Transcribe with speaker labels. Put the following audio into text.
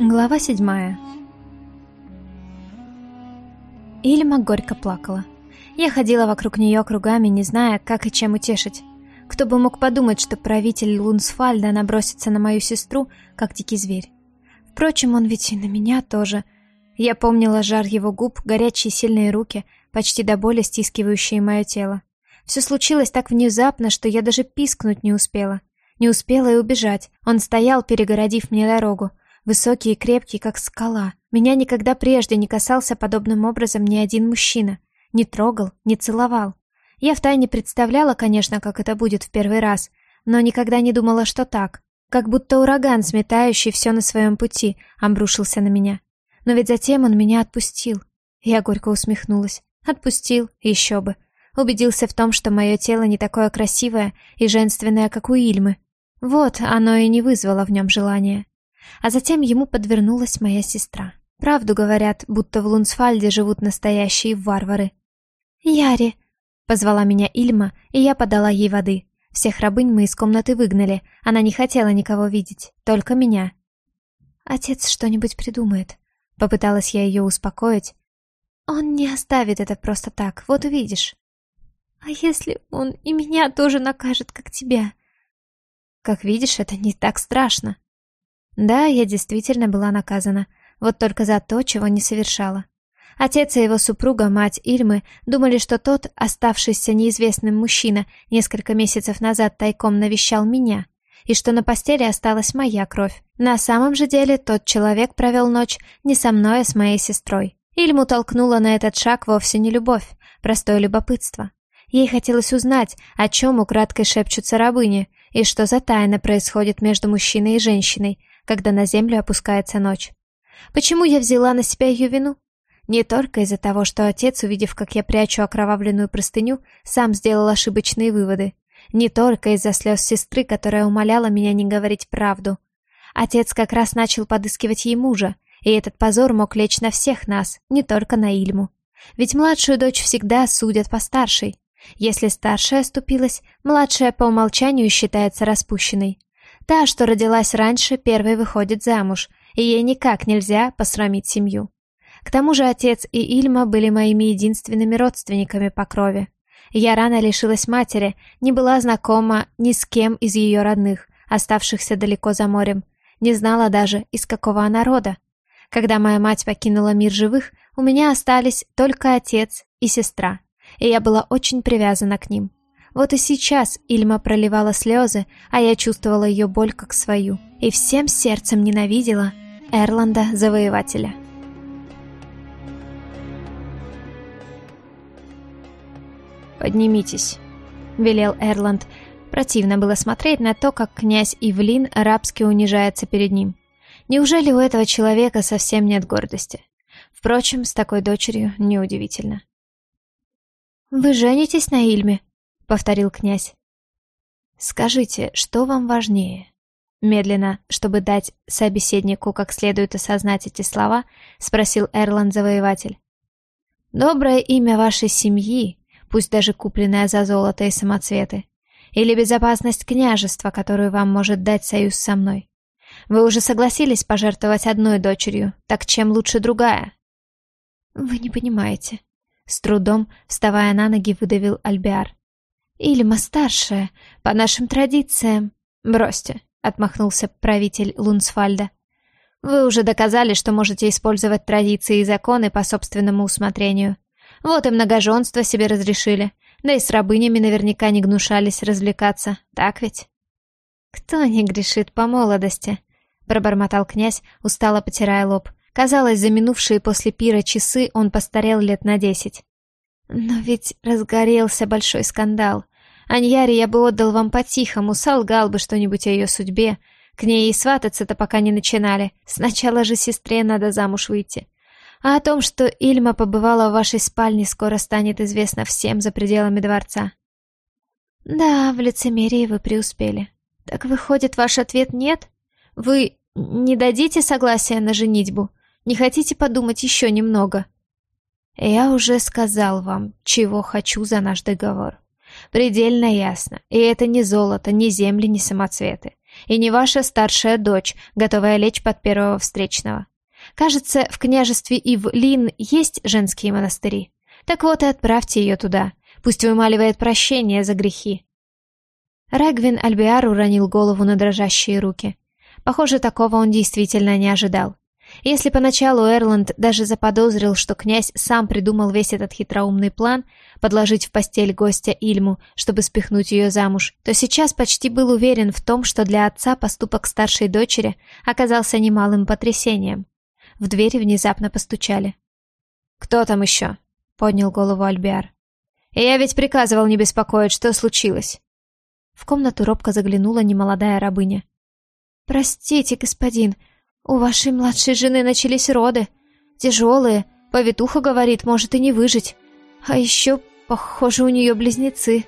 Speaker 1: Глава седьмая Ильма горько плакала. Я ходила вокруг нее кругами, не зная, как и чем утешить. Кто бы мог подумать, что правитель Лунсфальда набросится на мою сестру, как дикий зверь. Впрочем, он ведь и на меня тоже. Я помнила жар его губ, горячие сильные руки, почти до боли стискивающие мое тело. Все случилось так внезапно, что я даже пискнуть не успела. Не успела и убежать. Он стоял, перегородив мне дорогу. Высокий и крепкий, как скала. Меня никогда прежде не касался подобным образом ни один мужчина. Не трогал, не целовал. Я втайне представляла, конечно, как это будет в первый раз, но никогда не думала, что так. Как будто ураган, сметающий все на своем пути, обрушился на меня. Но ведь затем он меня отпустил. Я горько усмехнулась. Отпустил, еще бы. Убедился в том, что мое тело не такое красивое и женственное, как у Ильмы. Вот оно и не вызвало в нем желания. А затем ему подвернулась моя сестра. Правду говорят, будто в Лунсфальде живут настоящие варвары. «Яри!» — позвала меня Ильма, и я подала ей воды. Всех рабынь мы из комнаты выгнали, она не хотела никого видеть, только меня. «Отец что-нибудь придумает», — попыталась я ее успокоить. «Он не оставит это просто так, вот увидишь». «А если он и меня тоже накажет, как тебя?» «Как видишь, это не так страшно», да, я действительно была наказана, вот только за то, чего не совершала. Отец и его супруга, мать Ильмы, думали, что тот, оставшийся неизвестным мужчина, несколько месяцев назад тайком навещал меня, и что на постели осталась моя кровь. На самом же деле тот человек провел ночь не со мной, а с моей сестрой. Ильму толкнула на этот шаг вовсе не любовь, простое любопытство. Ей хотелось узнать, о чем украдкой шепчутся рабыни, и что за тайна происходит между мужчиной и женщиной, когда на землю опускается ночь. Почему я взяла на себя ее вину? Не только из-за того, что отец, увидев, как я прячу окровавленную простыню, сам сделал ошибочные выводы. Не только из-за слез сестры, которая умоляла меня не говорить правду. Отец как раз начал подыскивать ей мужа, и этот позор мог лечь на всех нас, не только на Ильму. Ведь младшую дочь всегда судят по старшей. Если старшая оступилась, младшая по умолчанию считается распущенной. Та, что родилась раньше, первой выходит замуж, и ей никак нельзя посрамить семью. К тому же отец и Ильма были моими единственными родственниками по крови. Я рано лишилась матери, не была знакома ни с кем из ее родных, оставшихся далеко за морем, не знала даже, из какого она рода. Когда моя мать покинула мир живых, у меня остались только отец и сестра, и я была очень привязана к ним. Вот и сейчас Ильма проливала слезы, а я чувствовала ее боль как свою. И всем сердцем ненавидела Эрланда Завоевателя.
Speaker 2: «Поднимитесь», — велел Эрланд. Противно было смотреть на то, как князь Ивлин рабски унижается перед ним. Неужели у этого человека совсем нет гордости? Впрочем, с такой дочерью неудивительно.
Speaker 1: «Вы женитесь на Ильме?» Повторил князь.
Speaker 2: Скажите, что вам важнее? Медленно, чтобы дать собеседнику как следует осознать эти слова, спросил Эрланд Завоеватель. Доброе имя вашей семьи, пусть даже купленное за золото и самоцветы, или безопасность княжества, которую вам может дать союз со мной. Вы уже согласились пожертвовать одной дочерью, так чем лучше другая?
Speaker 1: Вы не понимаете. С трудом, вставая на ноги, выдавил Альбиар. Ильма старшая, по нашим традициям.
Speaker 2: Бросьте, отмахнулся правитель Лунсфальда. Вы уже доказали, что можете использовать традиции и законы по собственному усмотрению. Вот и многоженство себе разрешили. Да и с рабынями наверняка не гнушались развлекаться, так ведь?
Speaker 1: Кто не грешит по молодости? Пробормотал князь, устало потирая лоб. Казалось, за минувшие после пира часы он постарел лет на десять. Но ведь разгорелся большой скандал. Аньяре я бы отдал вам по-тихому, солгал бы что-нибудь о ее судьбе. К ней и свататься-то пока не начинали. Сначала же сестре надо замуж выйти. А о том, что Ильма побывала в вашей спальне, скоро станет известно всем за пределами дворца. Да, в лицемерии вы преуспели. Так выходит, ваш ответ нет? Вы не дадите согласия на женитьбу? Не хотите подумать еще немного?» Я уже сказал вам, чего хочу за наш договор. Предельно ясно. И это не золото, не земли, не самоцветы. и не ваша старшая дочь, готовая лечь под первого встречного. Кажется, в княжестве Ивлин есть женские монастыри. Так вот и отправьте ее туда. Пусть вымаливает прощение за грехи. Регвин Альбиар уронил голову на дрожащие руки. Похоже, такого он действительно не ожидал. Если поначалу Эрланд даже заподозрил, что князь сам придумал весь этот хитроумный план подложить в постель гостя Ильму, чтобы спихнуть ее замуж, то сейчас почти был уверен в том, что для отца поступок старшей дочери оказался немалым потрясением. В двери внезапно постучали. «Кто там еще?» — поднял голову Альбиар. «Я ведь приказывал не беспокоить, что случилось?» В комнату робко заглянула немолодая рабыня. «Простите, господин, у вашей младшей жены начались роды. Тяжелые, повитуха говорит, может и не выжить. А еще, похоже, у нее близнецы».